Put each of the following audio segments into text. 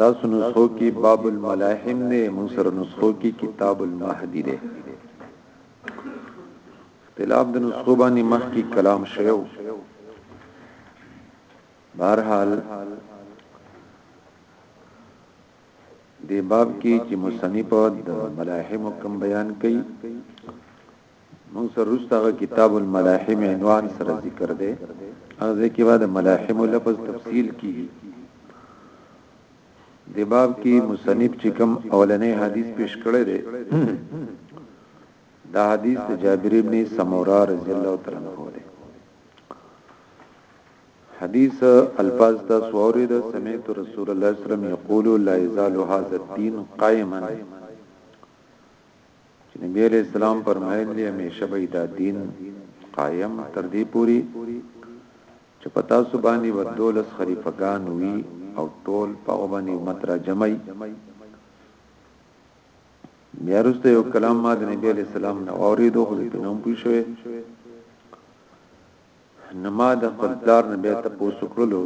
تاسو نسخو کې باب الملاحم نه مون سره نسخو کې کتاب المهدی ده اختلاف د نسخو باندې مخ کې کلام شیو بهرحال دی باب کې چې مصنف د ملاحم کم بیان کړي موږ سره رسته هغه کتاب الملاحم عنوان سره ذکر دی هغه ځکه بعد ملاحم لفظ تفصیل کیږي د باب کې مصنف چې کوم اولنې حدیث پیش کړی دی دا حدیث د جابر ابن سمورا رضی الله تعالی عنہ دی حدیث الفاظ دا سوری دا سمیت رسول الله صلی الله علیه وسلم یقول لا یزال هذا الدین قائما چې نبی علیه السلام فرمایلی دی همیشه به دا دین قایم تر دې پوری چې په تاسو باندې به دولس خلیفګان وي او ټول په باندې امت را جمعي بیا وروسته یو کلام ما د نبی علی السلام نه اوریدو خو په نوم پوه شوې نما د خپل پلار نه بیا تاسو کړلو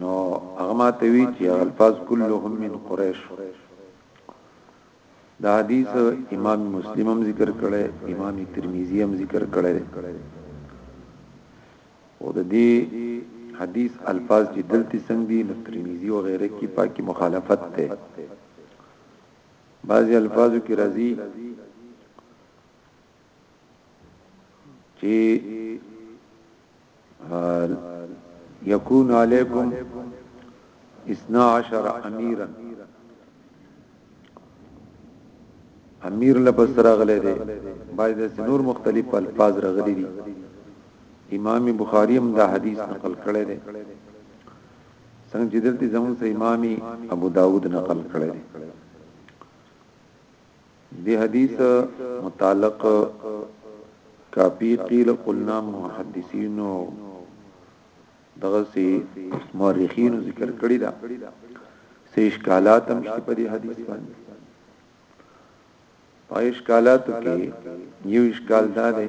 نو هغه ما ته وی چې الفاظ كلهم من قريش دا حدیث امام مسلم هم ذکر کړي امام ترمذی هم ذکر کړي او د دې حدیث الفاظ چې دلته څنګه دي نو ترمذی او غیره کې پاکي مخالفت ده بعضی الفاظو کې راځي چې یکون علیکم 12 امیرا امیر لفظ راغلی دی باید نور مختلف الفاظ راغلي دي امام بخاری هم دا حدیث نقل کړی دی څنګه چې دلته زموږ سره امامي ابو داود نقل کړی دی دې حدیث متعلق کافی قیل قلنا محدثین دغه سي مورخین ذکر کړی دا سه اشکالات هم شته په دې حدیث باندې په اشکالات کې یو اشکال دا دی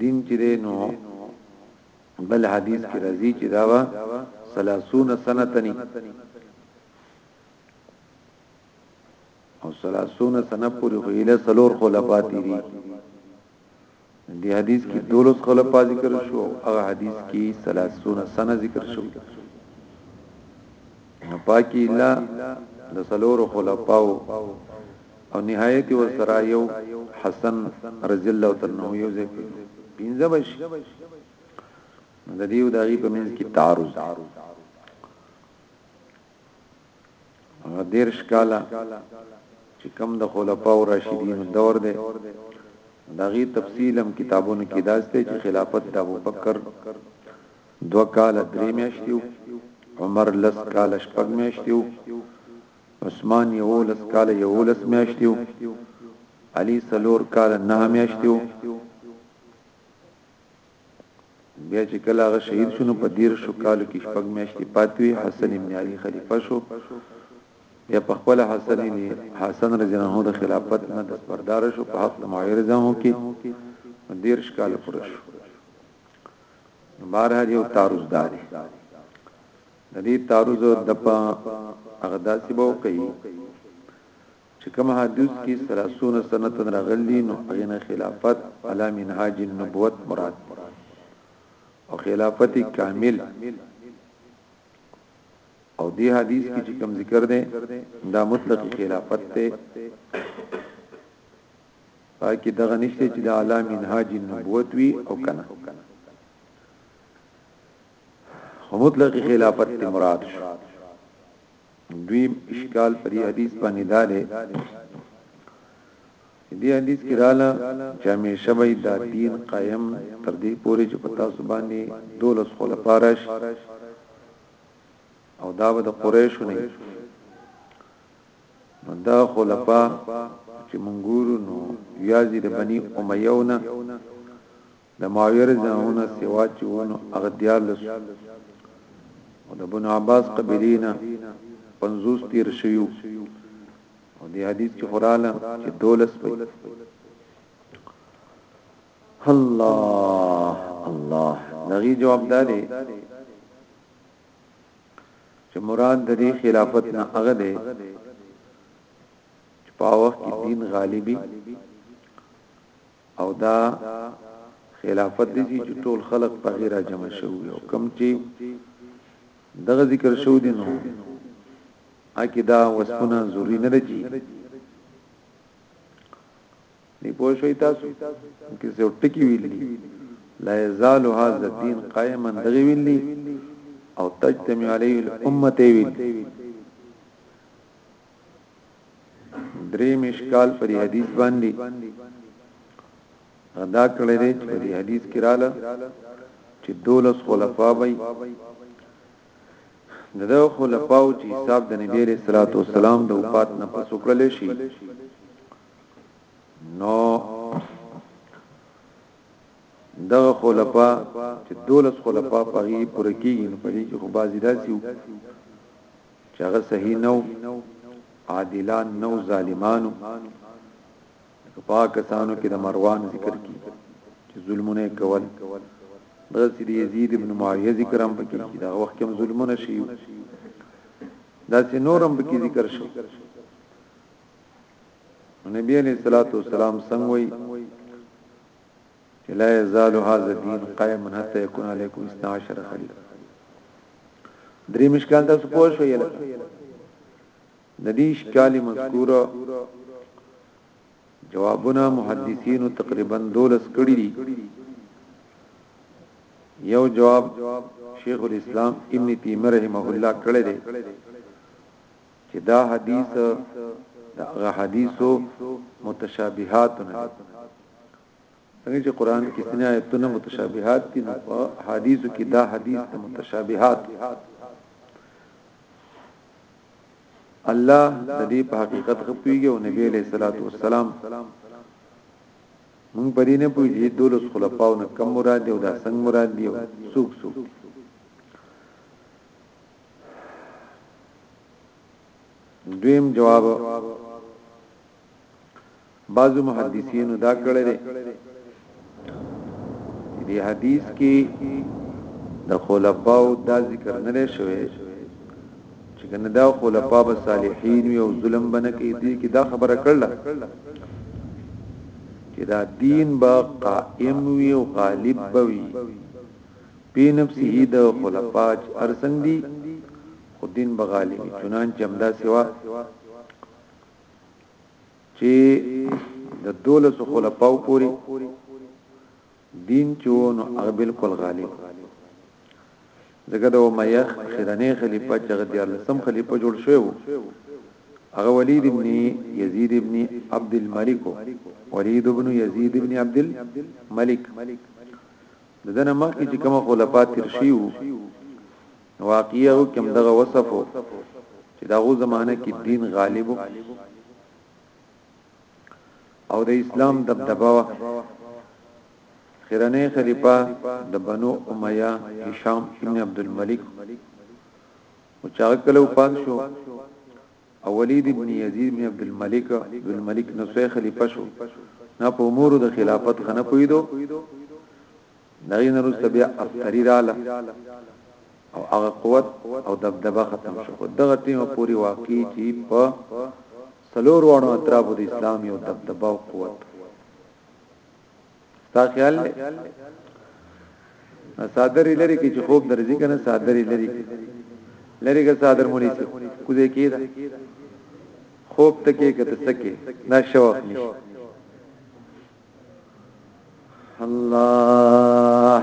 دین چې دی نو بل حدیث کې راځي چې دا وا 30 سنتنی او 30 سنه پورې خو اله سلور خلفات دي دی حدیث کې دولس خلفات ذکر شو هغه حدیث کې 30 سنه ذکر شو پاکی الله د سلور خلفاو او نهایت یې ورسره یو حسن رضی الله تعالی عنہ یو ځای کړو پنځه بش د دیو دغه په منځ کې تعارض هغه دیر شکاله چې کم د خلفاء راشدین دور دی دغه تفصیل هم کتابونو کې داسته چې خلافت د ابوبکر دو کال درې میاشتې عمر لس کال شپږ میاشتې عثمان یوولس کاله یوولس میاشتیو علی سلور کاله نه میاشتیو بیا چې کله هغه شهید شونه په دیر شو کال کې شپږ میاشتې پاتوي حسن ابن علي خلیفہ شو یا په خپل حسن ابن حسن رضی الله عنه د خلافت نه د پردار شو په حق د معاویه رضی الله کې دیر شکال پر شو بارها یو تعرض داري د دې تعرض دپا هغه داسې به وکړي چې کوم حدیث کې سلاسون سنتن راغلی نو اغنه خلافت علا منهاج النبوت مراد او خلافت کامل او دی حدیث کې چې کوم ذکر دی دا مطلق خلافت ته پاکی دغه نشته چې د علا منهاج النبوت وی او کنه مطلق خلافت ته مراد شو دویم اشکال پر حدیث باندې دا دی دې حدیث کې رااله چې همیشه به دا دین قائم تر دې پورې چې پتا سبحانه دولس خل پارش او دا به د قریشو نه نو دا خلفا چې مونږورو نو یازي د بني امیونه د معاویه رضی الله عنه سوا چې ونو هغه دیارلس او د بن عباس قبیلې نه پنځوس تیر شویو او دی حدیث کې خوراله چې دولس وي الله الله دغه جواب داري چې مراد د دې خلافت نه هغه دی چې په وخت کې دین غالبي او دا خلافت دی چې ټول خلق په غیر جمع شوی او کم چې دغه ذکر شو دي نو اکی دا وسونه ضروری نه دي نه پوه شئ تاسو کې څو ټکی ویلي لا یزال هذا الدين قائما دغه ویلي او تجتمع عليه الامه ویلي درې مشکال پر حدیث باندې ادا کړی دی چې په حدیث کې رااله چې دولس خلفا وي دغه خلفاو چې حساب د نبی له صلوات و سلام د وفات نه پس وکړل شي نو دغه خلفا چې دولس خلفا په هی پر کېږي نو په دې کې خو بازی داسیو چې هغه صحیح نو عادلان نو ظالمانو پاکستانو کې د مروان ذکر کی چې ظلمونه کول بل سید یزید ابن معاویه ذکر هم پکې چې دا وخت کوم ظلمونه شي دا چې نورم پکې ذکر شو نبی علیہ الصلوۃ والسلام څنګه وی چې لا یزال هذا الدين قائما حتى يكون عليكم 12 خليفه درې مشکان تاسو پوه شئ یل د دې اشکال مذکور جوابونه محدثین تقریبا دولس کړي دي یو جواب شیخ الاسلام ابن تیمیه رحمه الله کړی دی چې دا حدیث د هغه حدیثو متشابهات نه دي څنګه چې قران کې څنګه آیتونه متشابهات دي نو په حدیثو کې دا حدیث د متشابهات الله د دې په حقیقت خپويږي او نبی له صلوات و سلام مونږ پرې نه پوهیږي دولس خلفاو نه کم مراد دی او دا څنګه مراد دی سوق سوق دویم جواب بعض محدثین دا کړی دی دی حدیث کې د خلفاو دا ذکر نه شوی چې کنه دا خلفا به صالحین او ظلم بنه کې دي کې دا خبره کړل چې دا دین به قائم وي او غالب وي پی نفسه د خلفاء چه ارسنګ دی خو دین بغالی وی چنانچه همدا سوا چه د دولس خلفاء پوری دین چو نو هغه بالکل غالب زګه د امیه خیرنه خلیفہ چې هغه دیار لسم خلیفہ جوړ شوی وو هغه ولید ابن یزید ابن عبد الملک ولید ابن یزید ابن عبد الملک د دنه مخکې چې کومه خلفا تیر شي وو نو واقعي هغه کوم دغه وصف وو چې داغو زمانه کې دین غالب او د اسلام دبدبه وا خیرنه خلیفہ د بنو امیہ هشام ابن عبد الملک او چا کله پات شو او ولید ابن یزید ابن عبدالملک عبدالملک نصوی خلیفه شو نه په امور د خلافت خنه پویدو دغه نرسته بیا افتری رااله او هغه قوت او دبدبه ختم شو دغه ټیم پوری واقعي چې په سلور وړو اطرافو د اسلام یو دبدبه او قوت ستا خیال دی صادر لري کې چې خوب درځي کنه صادر لري لري که صادر مولي سي کوزه کې دا خوب تکي کته سکه دا شوق نشي الله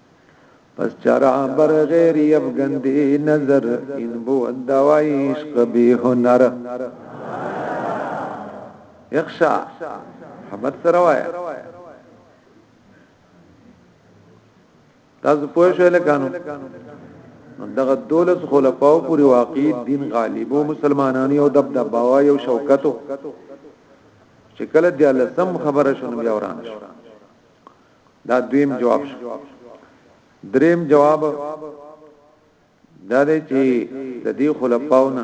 پس چرا بر غیر یفگند نظر این بود دوای عشق بی هنر یخشا حمد سروایا تاسو پوه شئ لکانو دغه دولت خلفاو پوری واقع دین غالبو مسلمانانی او دبدبا او یو شوکتو چې کله د لسم خبره شون بیا وران شو دا دویم جواب شو دریم جواب دا دی چې د دې خلفاونه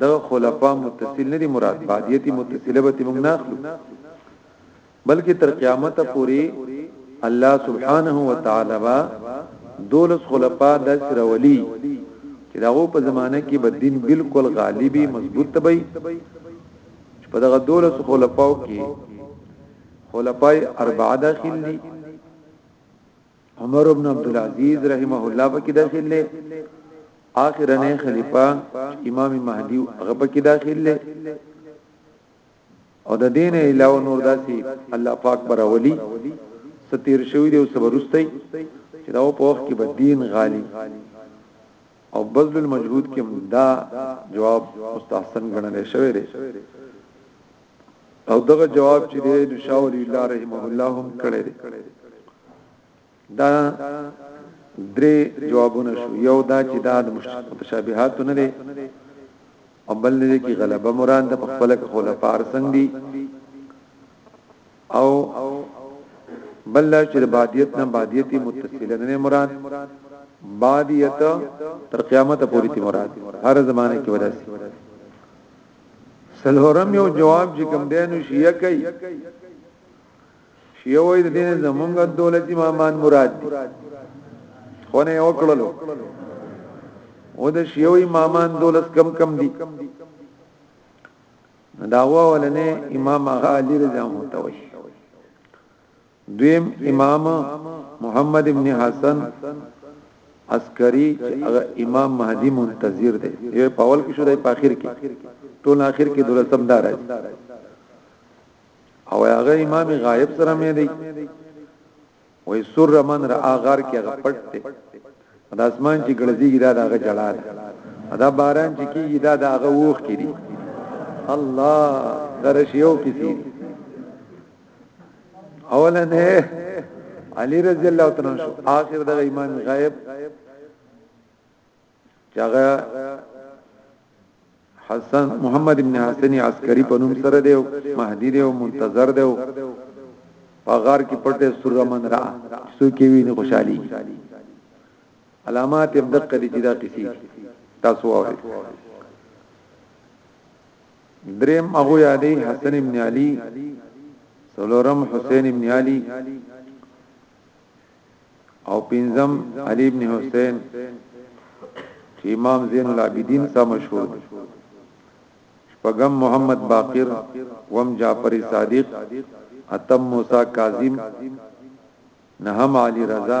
د خلفا متصل نه دي مراد بعدیتی متصله به موږ نه اخلو بلکې تر قیامت پورې الله سبحانه و تعالی با دولس خلفا د سرولی چې داغو په زمانه کې به دین بالکل غالبي مضبوط تبي په دغه دولس خلفاو کې خلفای اربعه داخل دي عمر ابن عبد العزيز رحمه الله پکې داخل دي اخرنه خلیفہ امام مهدی هغه پکې داخل دي او د دین علاوه نور داسي الله پاک پر اولی ستیر شوی دی او صبرستای چې دا په وخت کې به دین غالي او بذل المجهود کې دا جواب مستحسن ګڼل شوی دی او دغه جواب چې دی نو شاه ولی الله رحمه الله هم کړی دی دا درې جوابونه شو یو دا چې دا د متشابهات نه دی او بل دې کې غلبه مراد د خپل خلفاء څنګه دي او بل لا چې بادیت نه بادیتی متصله نه مراد بادیت تر قیامت پورې تی مراد هر زمانه کې ورسي سلورم یو جواب چې کوم دینو شیعه کوي شیعه وای د دین زمونږ دولت امامان مراد دي خو نه یو کړلو او د شیعه امامان دولت کم کم دي داوا ولنه امام هغه علی رضی الله تعالی دویم امام محمد ابن حسن عسکری چې هغه امام مهدی منتظر دی یو په اول کې شو دی په اخر کې ټول اخر کې دولسم دار دی او هغه امام غایب سره مې دی وې سر من را اغار کې هغه پټ دی د اسمان چې ګړځي دا هغه جلال دا باران چې کیږي دا هغه ووخ کړي الله درش یو کسی اولا نه علی رضی الله تعالی عنہ اخر د ایمان غیب چاغه حسن محمد ابن حسن عسکری په نوم سره دی مهدی دی او منتظر دی په غار کې پټه سره من را سو کې وی نه خوشحالي علامات ابدق دي چې دا قصې تاسو واورئ دریم ابو یادی حسن ابن علی سلورم حسین ابن علی او پنځم علی ابن حسین چې امام زین العابدین سره مشهور دی شپږم محمد باقر وم جعفر صادق اتم موسی کاظم نهم علی رضا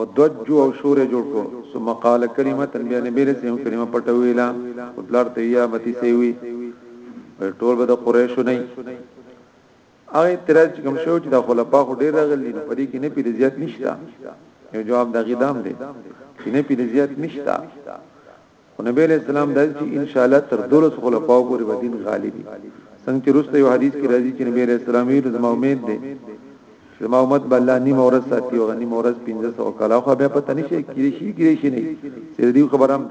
وضجو او شور یې جوړ کړو ثم قال کلمه بیا نبی علیہ السلام کلمه پټه ویلا پلار ته یا بتی سی وی ټول به د قریشو نه هغه اعتراض چې کوم شو چې د خلفا خو ډیر راغلي نو پدې کې نه پیری زیات نشتا یو جواب د غیدام دی چې نه پیری زیات نشتا خو نبی علیہ السلام دای چې ان شاء الله تر دولس خلفاو پورې به دین غالب وي څنګه چې رسته یو حدیث کې راځي چې نبی علیہ السلام یې زما امید دی چې ما امت بل الله نیم اورس ساتي او نیم اورس 1500 کاله خو بیا پته نشي کېږي شي کېږي شي نه سر دې خبرم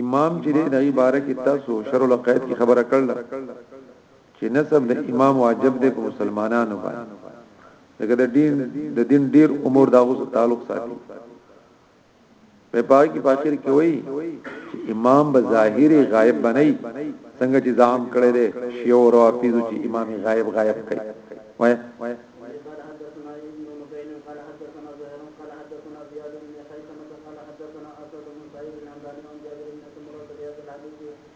امام چې دغه باره کې تاسو شر القید کی خبره کړل چې نسب د امام واجب دی په مسلمانانو باندې دغه د دین د دین ډیر امور داغه تعلق ساتي په پای کې فاخر کې وایي چې امام به ظاهري غایب بنئ څنګه چې ځام کړی دی شیو او رافیز چې امام غایب غایب کوي وایي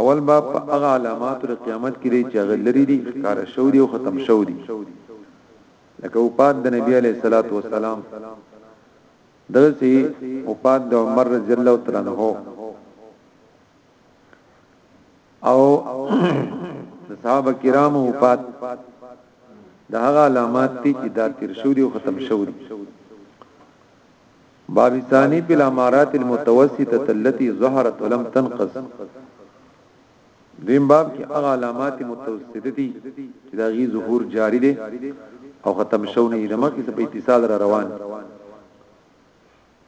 اول باب په هغه علاماتو د قیامت کې دی چې هغه لري دي ښکار شو دي او ختم شو دي لکه وفات د نبی علیه الصلاۃ والسلام دغسی وفات د عمر رضی الله تعالی عنہ او صحابه کرام وفات دا هغه علامات دي چې دا تیر شو دي او ختم شو دي بابستاني فی الامارات المتوسطه التي ظهرت ولم تنقص دیم باب کې هغه علامات متوسطه دي چې دا غي ظهور جاری دي او ختم شو نه د مخکې په اتصال را روان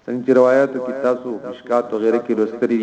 څنګه روایتو کې تاسو مشکات وغیرہ کې لوستري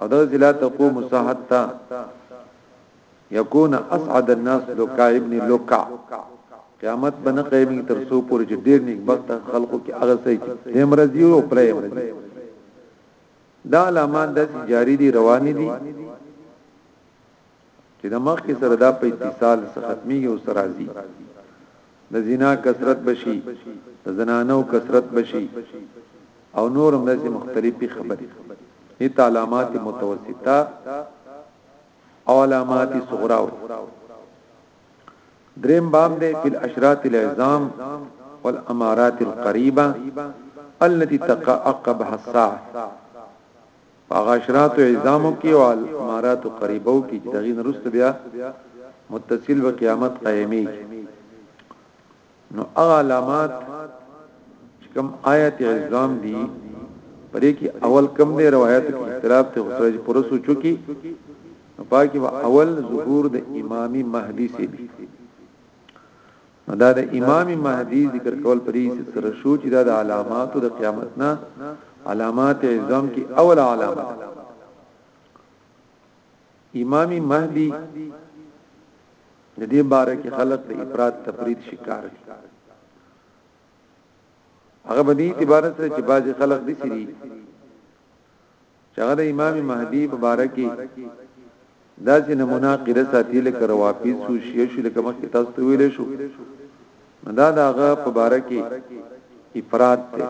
او دا چې لا تقوم الساعه حتا یکون اسعد الناس لوکا ابن لوکا قیامت بنه قیمه تر سو پورې چې ډیر نیک بخت خلقو کې هغه سي چې همرزي او پرې همرزي دا علامات د جاری دي روان دي چې د مخ کې سره دا په اتصال سره ختميږي او سرازي د زنا کثرت بشي د زنانو کثرت بشي او نور هم داسې مختلفي خبرې هیت علامات متوسطه او علامات صغرا دریم باب دی په اشراط العظام والامارات القريبه التي تقع عقبها الساعه هغه اشرات عظامو کې او امارات قریبو کې چې دغې نرست بیا متصل به قیامت قائمي نو هغه علامات کم آیات عظام دي پرې کې اول کم دی روایت کې اختلاف ته خسرج پرسو چکی پاکي اول ظهور د امامي مهدي سي نو دا د امام مهدی ذکر کول په دې حیثیت سره شو چې دا د علاماتو د قیامت نه علامات عظام کې اول علامه ده امام مهدی د دې باره کې خلق د افراد تفرید شکار دي هغه باندې اعتبار سره چې بعضي خلق دي سری چې هغه د امام مهدي په باره کې داسې نمونه عقیده ساتي لکه روافض او شیعه شو لکه مخکې تاسو ته ویل شو نو دا دغه په باره کې افراد ته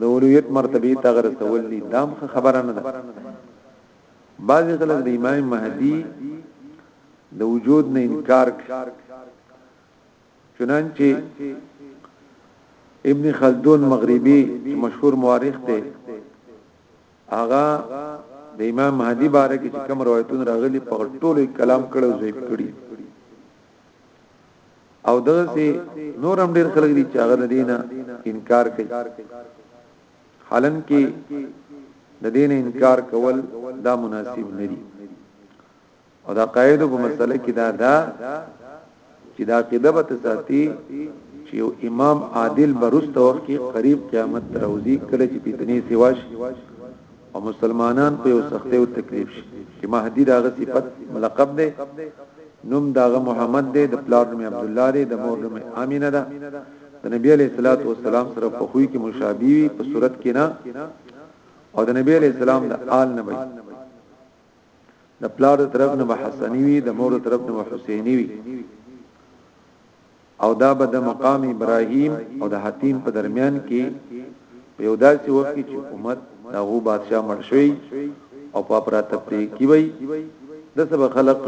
د اولویت مرتبه ته غرسول دي دا خبره نه ده بعضی خلک د امام مهدی د وجود نه انکار کوي چنانچه ابن خلدون مغربي چې مشهور مورخ دی هغه د امام مهدی باره کې چې کوم روایتونه راغلي په ټولو کلام کړو زیب کړي او دغه سي نور هم ډیر خلک دي چې هغه د دینه انکار کوي حالن کې د دینه انکار کول دا مناسب نه دي او دا قاعده په مسله کې دا ده چې دا قاعده به تساتي چې یو امام عادل برسته وخت کې قریب قیامت تروزی کله چې فتنې سیواش او مسلمانان په یو سختي او تکلیف شي چې مهدی داغه صفت ملقب دی نوم داغه محمد دی د پلار نوم عبد الله دی د مور نوم امینه ده د نبی علیہ الصلوۃ والسلام سره په خوې کې مشابه وي په صورت کې نه او د نبی علیہ السلام د آل نه د پلار د طرف نه حسنی وی د مور د طرف نه حسینی وی او دا به د مقام ابراهیم او د حتیم په درمیان کې په یو داسې وخت کې چې امت دغه بادشاہ مړ شوی او په پراته پرې کی وی د سب خلق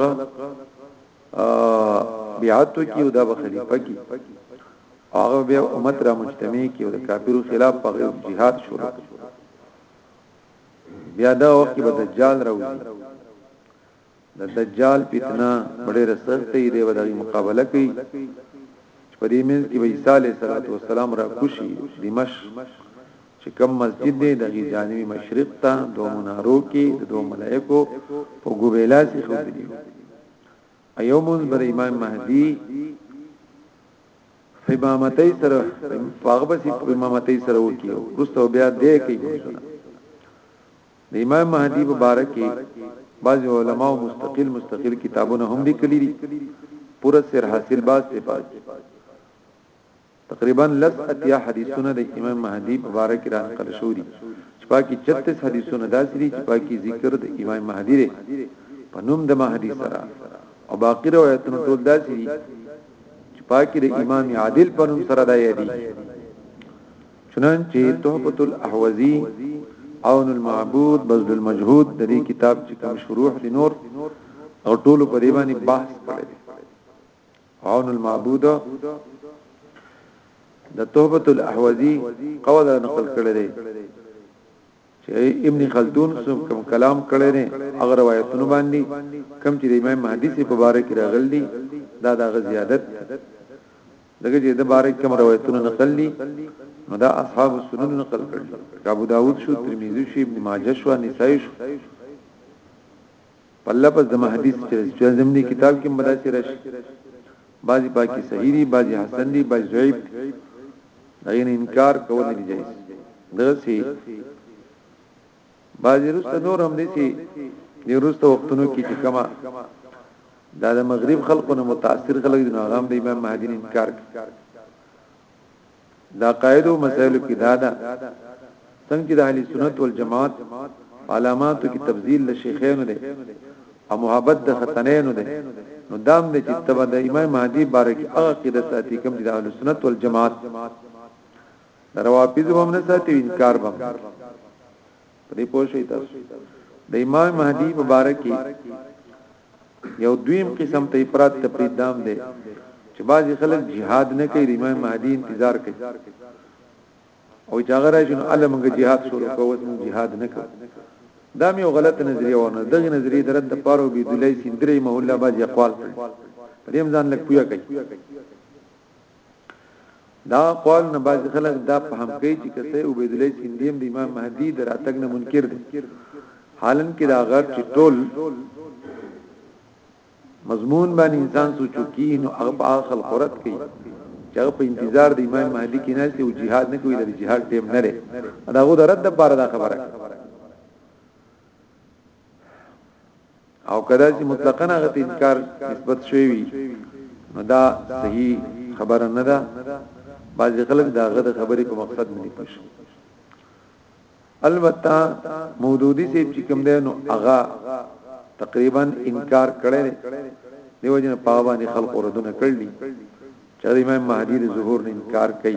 بیعتو کی او دا به خلیفہ کی هغه به امت را مجتمع کی او د کافرو خلاف په جهاد شروع بیا دا وخت کې به دجال راوځي د دجال فتنه ډېره سخته دی به د مقابله کوي په دې منځ کې به عیسی علیه السلام را کوشي دمشق چې کوم مسجد دی د جانب مشرق ته دوه منارو کې د دوه ملائکو په ګوبېلا سي خو دی ایو مونږ بر امام مهدی امامتای سره هغه بس امامتای سره وکیو رستو بیا دې کوي د امام مهدی مبارکي بعض علما مستقل مستقل کتابونه هم لیکلي دي پورا سر حاصل باز ته پات تقریبا لس اتیا حدیثونه د امام مهدی په باره کې را نقل شوی دي چې پاکي 36 حدیثونه داسې دي چې پاکي ذکر د امام مهدی دی په نوم د مهدی سره او باقی روایتونه ټول داسې دي چې پاکي د امام عادل په نوم سره دایې دي چنانچه تحفت الاحوزی عون المعبود بذل المجهود د دې کتاب چې کوم شروح دي نور او ټولو په دی باندې بحث کړی عون المعبود د توبه الاحوذی قول نقل کړی دی چې ابن خلدون سم کوم کلام کړی دی هغه روایتونه باندې کم چې د امام مهدی سي په باره کې راغل دي دا د زیادت دغه چې د باره کوم روایتونه نقل دي نو دا اصحاب السنن نقل کړل ابو داود شو ترمذی شو ابن ماجه شو نسائی شو په لفظ د محدث چې چې زمني کتاب کې مداسي راشي بعضی پاکي صحیح دي بعضی حسن دي بعضی ضعیف دي دا یې انکار کول نه جایز دغه سي بعضی رست نور هم دي سي د رست وختونو کې چې کما دا د مغرب خلکو نه متاثر خلک دي نو هغه د امام مهدی انکار کوي دا قاعده او مسائل کې دا ده څنګه چې د اهل سنت والجماعت علاماتو کې تفضیل له شیخینو ده او محبت د ختنینو ده نو دام دې چې تبع د امام مهدی بارک هغه کې د ساتي کوم چې د اهل سنت والجماعت دروافیز هم نه ساتي انکار به پرې پوه شئ تاسو د امام مهدی مبارک یو دویم قسم ته افراد تفرید دام دی چې بعضی خلک جهاد نه کوي د امام مهدی انتظار کوي او چې هغه راشي نو الله موږ جهاد شروع کوو موږ جهاد نه کوو دا مې غلط نظریه ونه دغه نظریه درته د پاره بي دلای سندري مولا باز اقوال په دې ځان لک پویا کوي دا قول نه باز خلک دا فهم کوي چې کسه عبید الله سندیم د امام مهدی دراتګ نه منکر دي حالن کې دا غږ چې ټول مضمون باندې انسان سوچو کی نو هغه په اخل قرت کوي چې هغه په انتظار د امام مهدی کې نه سي او jihad نه کوي د jihad ټیم نه لري دا غو د رد لپاره دا خبره او کدا چې مطلقاً هغه ته انکار نسبت شوی وي نو دا صحیح خبره نه ده بعض خلک دا غد خبرې په مقصد نه پوښي البته مودودی سیب چې کوم دی نو هغه تقریبا انکار کړي دیو جن پاوانی خلق اوردونه کړلی چې امام مهدی د ظهور نه انکار کوي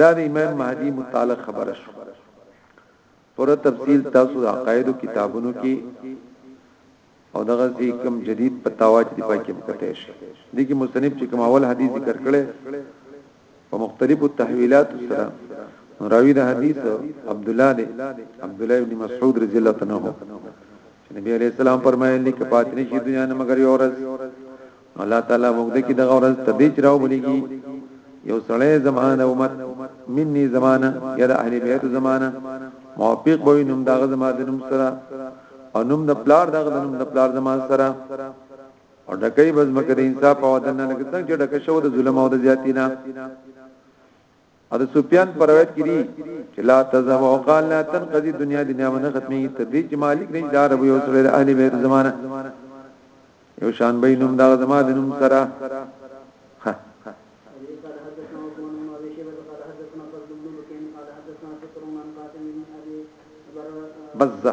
دا د امام مهدی متعلق خبره شو پر تفصیل تاسو د عقایدو کتابونو کې او دغه سي کم جدید په تاواج دی پاکي مکته شي د کی مصنف چې کوم اول حدیث ذکر کړي په مختلفو تحویلات سره راوی د حدیث عبد الله دی عبد الله ابن مسعود رضی الله عنه چې نبی علیہ السلام فرمایلی چې پاتنی شي دنیا نه مگر یو ورځ الله تعالی موږ د کی دغه ورځ ته بیچ راو بلیږي یو سړی زمانه امت مني زمانه یا د اهل بیت زمانه موافق به نوم دغه زما د نوم سره او نوم د پلار دغه د نوم د پلار زما سره او ډکې بزمکه د انصاف او عدالت نه لګتنګ چې ډکه شو د ظلم او د زیاتینا او د سفیان پر روایت کې دي چې لا تذهب او قال لا تنقضي دنیا د نعمت ختمي ته دې چې مالک نه دار به یو سره د اهل بیت زمانہ یو شان بینم دا زما د نوم سره بزه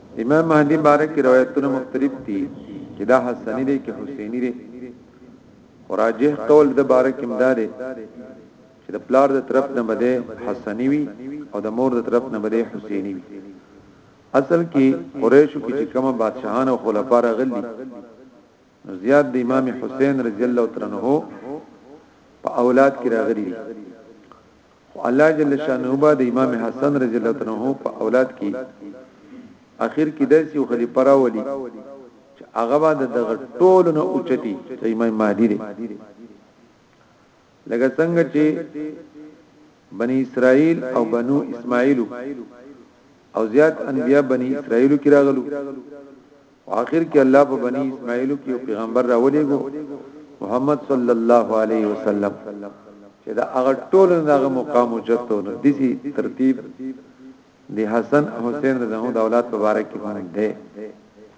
امام مهدی باره کې روایتونه مختلف دي چې دا حسنی دی کې حسینی دی خراجه قول د باره کې مدار چې د پلار د طرف نه بده حسنی وي او د مور د طرف نه بده حسینی وي اصل کې قریشو کې چې کومه بادشاہان او خلفا راغلي زیاد د امام حسین رضی الله تعالی عنہ په اولاد کې راغلي خو الله جل شانه با د امام حسن رضی الله عنه په اولاد کی اخر کی داسې یو خلیفہ راولي چې هغه به دغه ټول نه اوچتي چې امام مهدی دی لکه څنګه چې بنی اسرائیل او بنو اسماعیل او زیات انبیا بنی اسرائیل کې راغلو او اخر کې الله په بنی اسماعیل کې یو پیغمبر راولېګو محمد صلی الله علیه وسلم چې دا هغه ټول دغه مقام او جت او دسی ترتیب دی حسن حسین رضی الله د اولاد مبارک باندې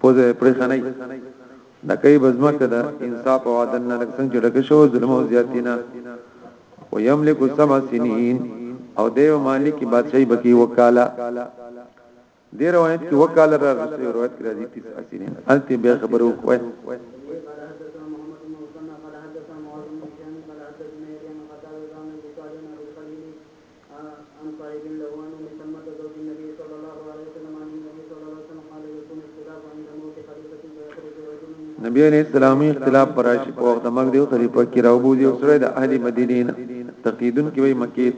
پوزه پرې خنۍ د کوي بزمه کده انصاف او عدل نه لکه څنګه چې ډکه شو ظلم او زیاتینا او یملک سبع سنین او دیو مالک بادشاہي بکی وکاله دی روایت کې وکاله را رسې روایت کې راځي 9 سنین الته به خبرو کوي عن سعيد له عن ام سلمة زوج النبي صلی الله علیه وسلم عن النبي صلی الله علیه وسلم قال يكون اختلاف عند موت خليفة فيخرج رجل من نبی علیہ السلام اختلاف پر راشي په وخت د مرګ دیو خلیفہ کې راوبوزي او سره د اهل مدینه نه تقیدون کې وي مکه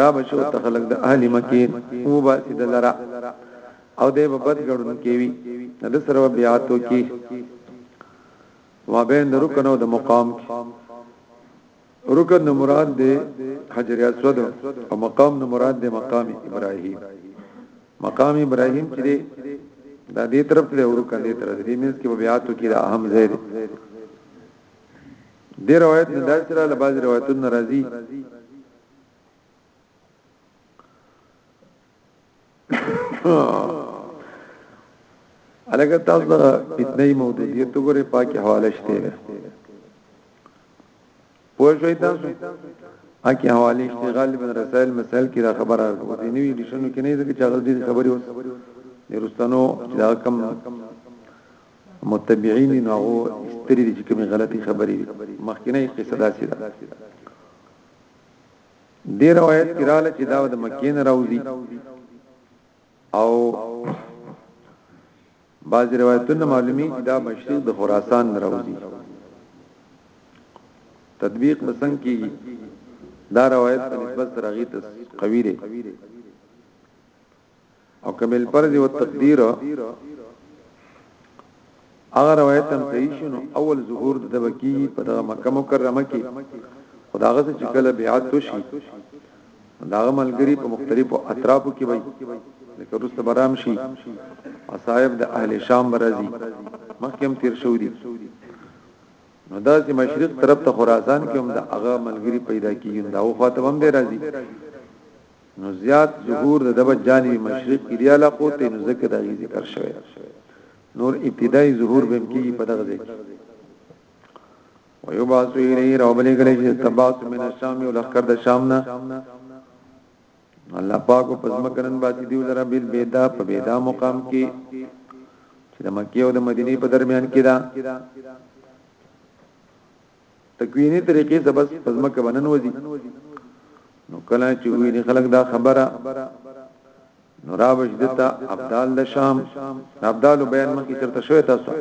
را بشو تخلق د اهل مکه او با سید لرا او د بد ګړون کې وي د سره بیاتو کې وابین د رکن او د مقام کې رکن نه مراد دی حجر اسود او مقام نه مراد دی مقام ابراهیم مقام ابراهیم چې دی دا دې طرف ته رکن دې طرف دې مینس کې بیاتو کې دا اهم ځای دی دې روایت نه دا سره لباز روایتونه راځي الګا تاسو دا فتنه مودودیت وګوره پاکي حواله شته پوه شئ تاسو اکی حوالی اشتغال بن رسائل مسائل کی دا خبر آرکو دی نوی ریشنو کی نئی زکی چاگل دید خبری ہوس نرستانو چی دا کم متبعین دی ناغو استری دی چی کمی غلطی خبری دی مخکنه قصدا سی دا دې روایت کې رااله چې دا د مکې نه راوځي او بعض روایتونه معلومي چې دا مشرق د خراسان نه راوځي تطبیق بسنګ کی دا روایت په نسبت سره غیت قوی دی او کبل فرض او تقدیر هغه روایت هم صحیح شنو اول ظهور د بکی په دغه مکه مکرمه کې خداغه چې کله بیعت وشي داغه ملګری په مختلفو اطرافو کې وای لکه روس برام شي او صاحب د اهل شام برازي مخکم تیر شو دي نو دا چې مشرق طرف ته خراسان کې هم د هغه ملګری پیدا کیږي دا او خاطب هم دی راځي نو زیات ظهور د دبه جانب مشرق کې دی علاقو ته نو ذکر دا ذکر شوی نور ابتدایي ظهور به کیږي په دغه ځای ويبعث الیه راوبلې کله چې تبعث من الشام یو لخر د شام نه الله پاک په ځمکنن باندې دی ولر بیل بيدا په بيدا مقام کې چې د مکه او د مدینه په درمیان کې دا تکوینی طریقې ته بس پزمکه بنن وځي نو کله چې ویني خلک دا خبره نو را وجدتا ابدال د شام ابدال بیان مکه چرته شوی تاسو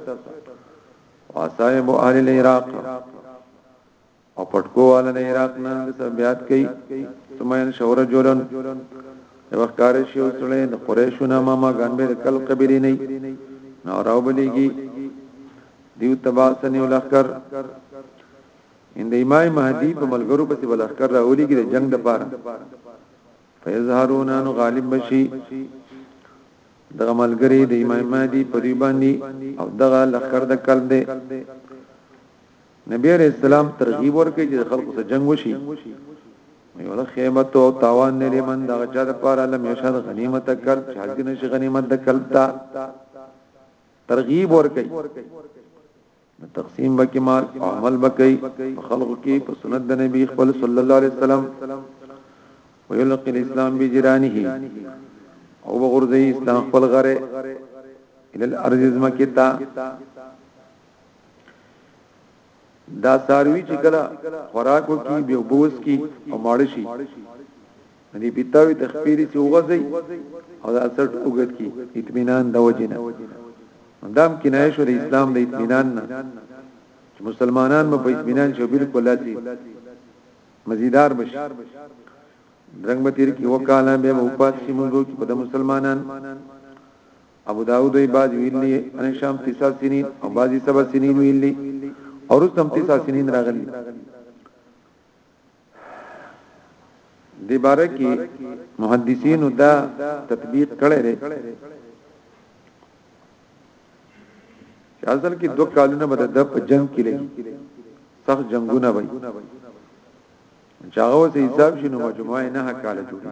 واسایب اهل العراق او پټکو والا نه عراق نه سبيات کوي سمين شور جولن یو کار شي وسړې د قريشو نه ماما غان به کل قبري نه نو راو بلېږي دیو تبا سنیو لخر ان د امام مهدی په ملګرو پسې بلخر راولي کې د جنگ د پاره فیظهرون ان غالب بشي دغه ملګری د امام مهدی په دی باندې او دغه لخر د کل دی نبی عليه السلام ترغیب ورکړي چې خلکو سره جنگ وشي یو له خیمت او تاوان نه لمن دغه چا د پاره لم یشهد غنیمت کل چې حاضر نشي غنیمت د کلب تا ترغیب ور کوي تقسیم بکی مال عمل بکی خلق کی په سنت د نبی خپل صلی الله علیه وسلم ویلقی الاسلام بجرانه او بغرزی اسلام خپل غره الى الارض زمکتا دا ساروی چې کله خوراکو کې به بوس کې او ماړ شي دې پیتاوي تخپيري چې وغځي او دا اثر وګت کې اطمینان د وجنه دام کنایه شو د اسلام د اطمینان نه چې مسلمانان مو په اطمینان شو بالکل لاسي مزیدار بشي درنګ به تیر کې وکاله به په پات شي موږ په مسلمانان ابو داود وی باز ویلی ان شام تسع سنین او بازی سبع سنین ویلی او رستم تسع سنین راغلی دی باره کی محدثین دا تطبیق کړی دی چې اصل کې دوه کالونه بد د په جنگ کې لګي سخت جنگونه وای چاغه وسه حساب شنو مجموعه نه کال جوړي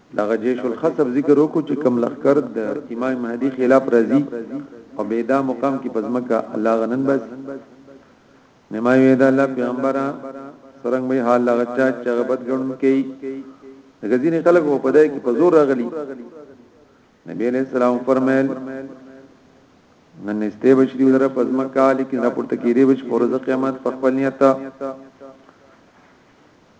دغه جيش الخصف ذکر وکړو چې کوم لخر د امام مهدي خلاف راځي او بيدا مقام کې پزمکه الله غنن بس نما وی دا الله پیغمبره سرنګ به حال لغه چا چې غبط ګڼ کوي غزینې خلک په پدای کې په زور راغلي نبی علیہ السلام فرمایل نن نسته بشری ودره پزما کال کې راپورته کیږي بش پرز قیامت په خپل نیت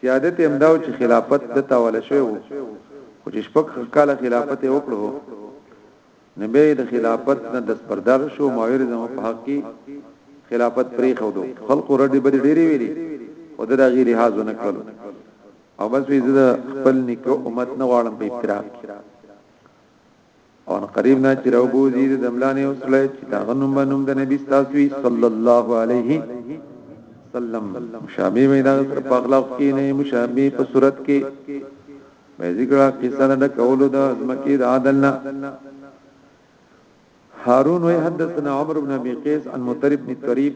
سیادت یې همدا و چې خلافت ده ته حواله شوی و، خو چې شپږ کاله خلافت یې وکړو، نو بیا یې د خلافت نه دستبردار شو، معاویر زمه په حق کې خلافت پرېښودو، خلقو رډې بدې ډېرې ویلې، خو ده د هغې لحاظ ونه کړلو او بس وي زه د خپل نیکه امت نه غواړم په افتراق کې. او ان قریب نه چې راو بوزي د دملانه او سړی چې دا غنوم به نوم د نبی تاسو صلی الله علیه وسلم مشابه وي دا سره په اخلاق کې نه مشابه په صورت کې به ذکر قصه نه کولو د ازمکه د عدلنا هارون وی حدثنا عمر بن ابي قيس عن مطرب بن طريب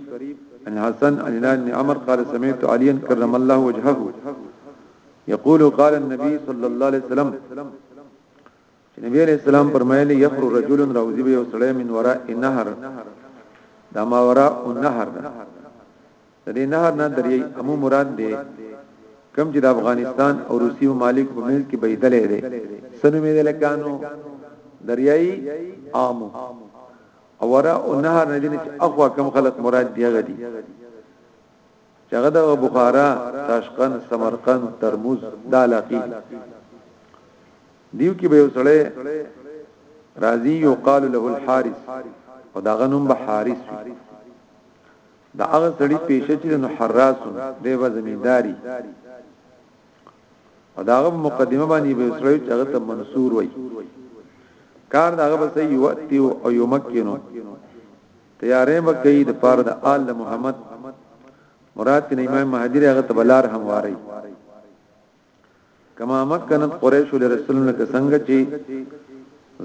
عن حسن عن هلال بن عمر قال سمعت عليا كرم الله وجهه يقول قال النبي صلى الله عليه وسلم چې نبی عليه السلام فرمایلی يخرج رجل راوځي به یو سړی من وراء النهر دا ما وراء النهر ده د دې نهر نه درې امو مراد دی کم چې د افغانستان او روسي ممالک په منځ کې بيدلې ده سنو مې لکانو دریایي عامو او ورا او نهر نه دي چې اخوا کم خلق مراد دی غدي چې هغه د بخارا تاشقند سمرقند ترموز دا علاقې دیو کې به یو سړی راضی یو قال له الحارث او دا غنوم به حارث دا هغه سړی پیشه چې نو حراس دی به زمینداری او دا هغه مقدمه باندې به سړی چې هغه ته منصور وای کار دا هغه به سي یو او یو مکینو تیارې به کوي د پاره د آل د محمد مراد تن امام مهدی هغه تبلار همواري کما مکنت قریش لرسول الله که څنګه چې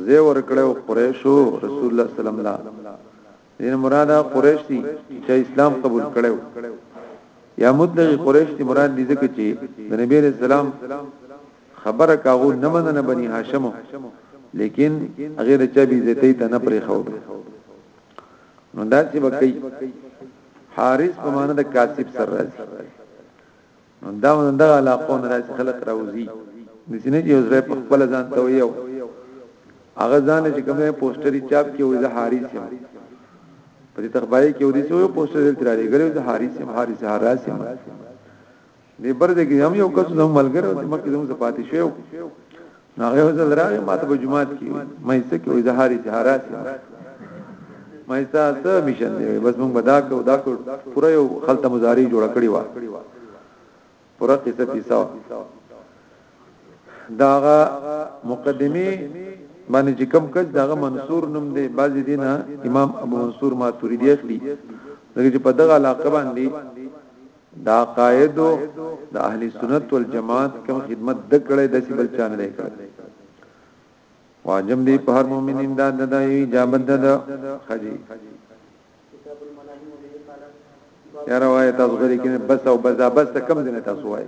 زه ور کړو قریشو رسول الله صلی الله علیه وسلم دین مراد قریش دي چې اسلام قبول کړو یا مطلق قریش دي مراد دي ځکه چې د نبی رسول الله خبره کاغو نه مننه بني هاشمو لیکن هغه د چا بي عزتي ته نه پرې خو نو دا چې وکي حارس په معنی د کاسب سر راځي نو دا من دغه علاقو نه راځي خلق راوځي د سینې چې اوسره په خپل ځان ته ویو هغه ځان چې کومه پوسټري چاپ کې وې زه حارس یم په دې تخبای کې ودی سو پوسټر دل ترالي غلې زه حارس یم حارس حارس یم دې بر دې کې هم یو کس زمو ملګرو چې مکه زمو زپاتې شو نو هغه ځل راغی ماته په جمعات کې مې څه کې وې زهاري جهارات ما ایستا څه مشن دی بس موږ بدا کو دا کو پوره یو خلطه مزاری جوړ کړی و پوره قصه پیسا داغه مقدمه باندې چې کم کس داغه منصور نوم دی باز دینه امام ابو منصور ماتوریدی اخلي دغه چې په دغه علاقه باندې دا قائد د اهل سنت والجماعت کوم خدمت د کړه د سیبل چان نه کړ واجب دی په هر مؤمن امداد د دایي اجابت د خجی یا روایت از غری کې بس او بس بس کم دینه تاسو وایي